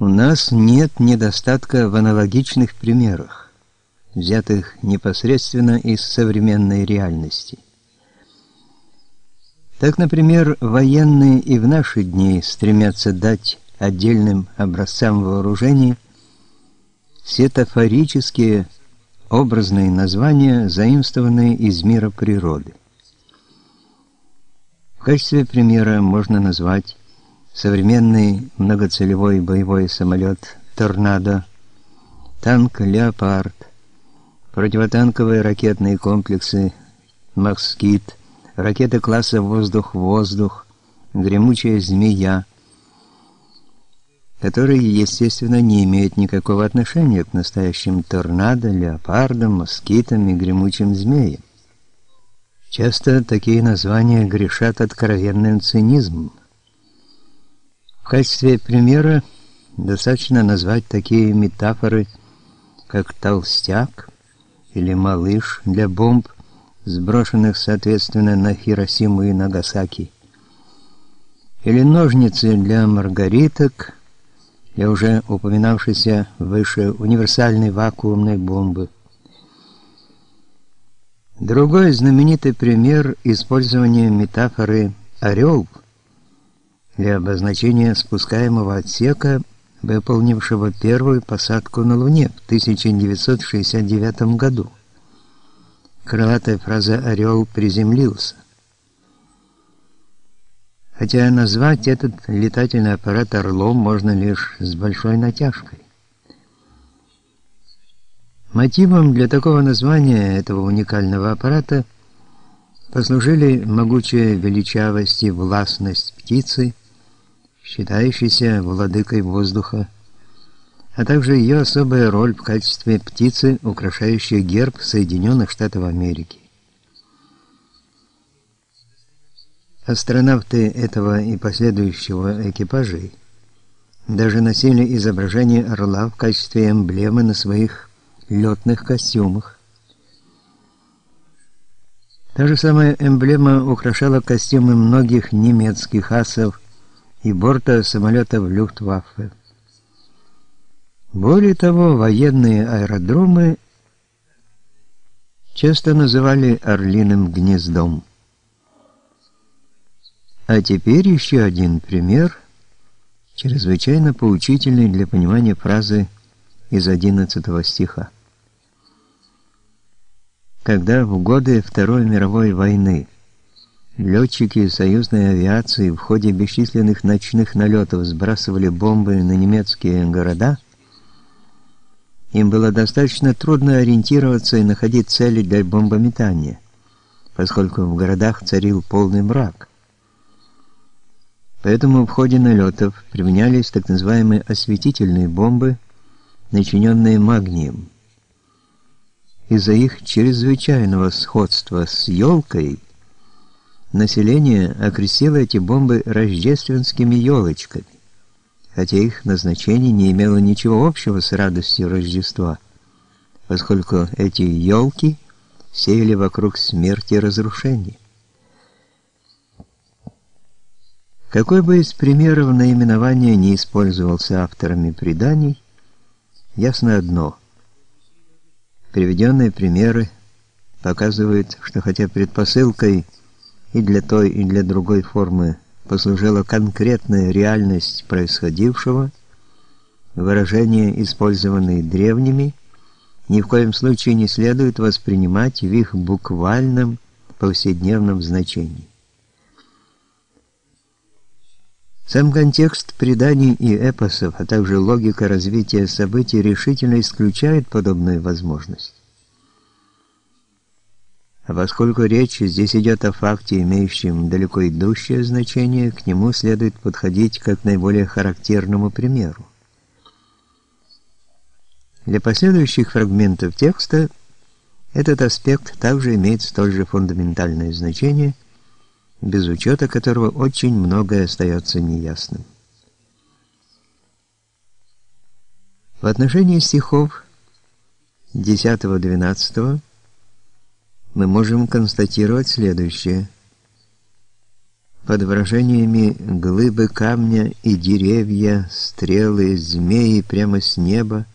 У нас нет недостатка в аналогичных примерах, взятых непосредственно из современной реальности. Так, например, военные и в наши дни стремятся дать отдельным образцам вооружений сетафорические образные названия, заимствованные из мира природы. В качестве примера можно назвать современный многоцелевой боевой самолет «Торнадо», танк «Леопард», противотанковые ракетные комплексы «Москит», ракеты класса «Воздух-воздух», «Гремучая змея», которые, естественно, не имеют никакого отношения к настоящим торнадо, леопардам, москитам и гремучим змеям. Часто такие названия грешат откровенным цинизмом. В качестве примера достаточно назвать такие метафоры, как толстяк или малыш для бомб, сброшенных соответственно на Хиросиму и Нагасаки, или ножницы для маргариток, для уже упоминавшейся выше универсальной вакуумной бомбы. Другой знаменитый пример использования метафоры «орел» для обозначения спускаемого отсека, выполнившего первую посадку на Луне в 1969 году. Крылатая фраза «орел приземлился». Хотя назвать этот летательный аппарат «Орлом» можно лишь с большой натяжкой. Мотивом для такого названия этого уникального аппарата послужили могучая величавость и властность птицы, считающейся владыкой воздуха, а также ее особая роль в качестве птицы, украшающей герб Соединенных Штатов Америки. Астронавты этого и последующего экипажей даже носили изображение орла в качестве эмблемы на своих летных костюмах. Та же самая эмблема украшала костюмы многих немецких асов и борта самолетов Люфтваффе. Более того, военные аэродромы часто называли орлиным гнездом. А теперь еще один пример, чрезвычайно поучительный для понимания фразы из 11 стиха. Когда в годы Второй мировой войны летчики союзной авиации в ходе бесчисленных ночных налетов сбрасывали бомбы на немецкие города, им было достаточно трудно ориентироваться и находить цели для бомбометания, поскольку в городах царил полный мрак. Поэтому в ходе налетов применялись так называемые осветительные бомбы, начиненные магнием. Из-за их чрезвычайного сходства с елкой население окрестило эти бомбы рождественскими елочками, хотя их назначение не имело ничего общего с радостью Рождества, поскольку эти елки сеяли вокруг смерти и разрушения. Какой бы из примеров наименования не использовался авторами преданий, ясно одно. Приведенные примеры показывают, что хотя предпосылкой и для той, и для другой формы послужила конкретная реальность происходившего, выражения, использованные древними, ни в коем случае не следует воспринимать в их буквальном повседневном значении. Сам контекст преданий и эпосов, а также логика развития событий решительно исключает подобную возможность. Поскольку речь здесь идет о факте, имеющем далеко идущее значение, к нему следует подходить как к наиболее характерному примеру. Для последующих фрагментов текста этот аспект также имеет столь же фундаментальное значение – без учета которого очень многое остается неясным. В отношении стихов 10-12 мы можем констатировать следующее. под выражениями глыбы камня и деревья, стрелы, змеи прямо с неба,